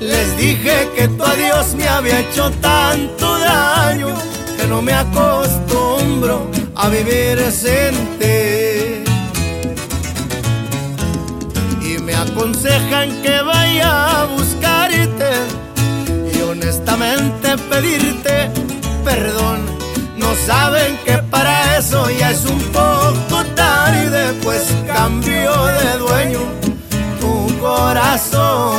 Les dije que tu adiós me había hecho tanto daño que no me acostumbro a vivir sin ti. Y me aconsejan que vaya a buscarte y honestamente pedirte perdón. No saben que para eso ya es un poco tarde, pues cambió de dueño tu corazón.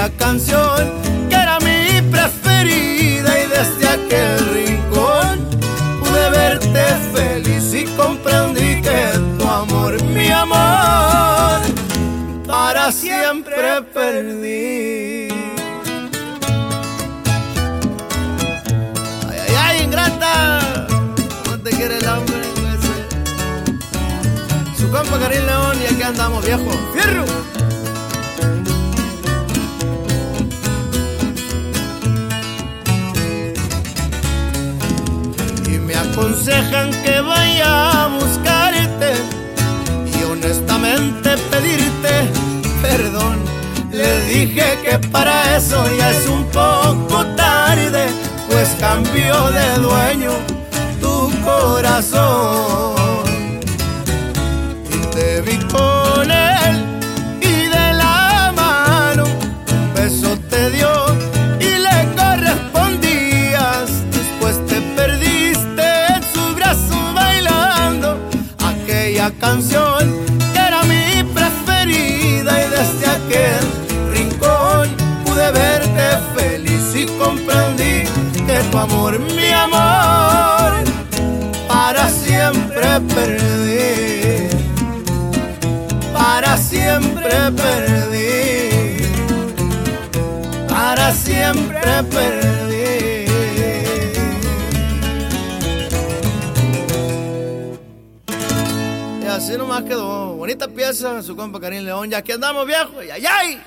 Aquella canción que era mi preferida y desde aquel rincón pude verte feliz y comprendí que tu amor, mi amor, para siempre perdí. Ay, ay, ay, ingrata, ¿cómo te quiere el hombre? ese? Su compa Karim León y aquí andamos, viejo. ¡Fierro! Aconsejan que vaya a buscarte y honestamente pedirte perdón. Le dije que para eso ya es un poco tarde, pues cambió de dueño tu corazón. Canción que era mi preferida y desde aquel rincón pude verte feliz y comprendí que tu amor, mi amor, para siempre perdí, para siempre perdí, para siempre perdí. Así nomás quedó. Bonita pieza, su compa Karim León. Ya que andamos, viejo. ¡Ay, ay!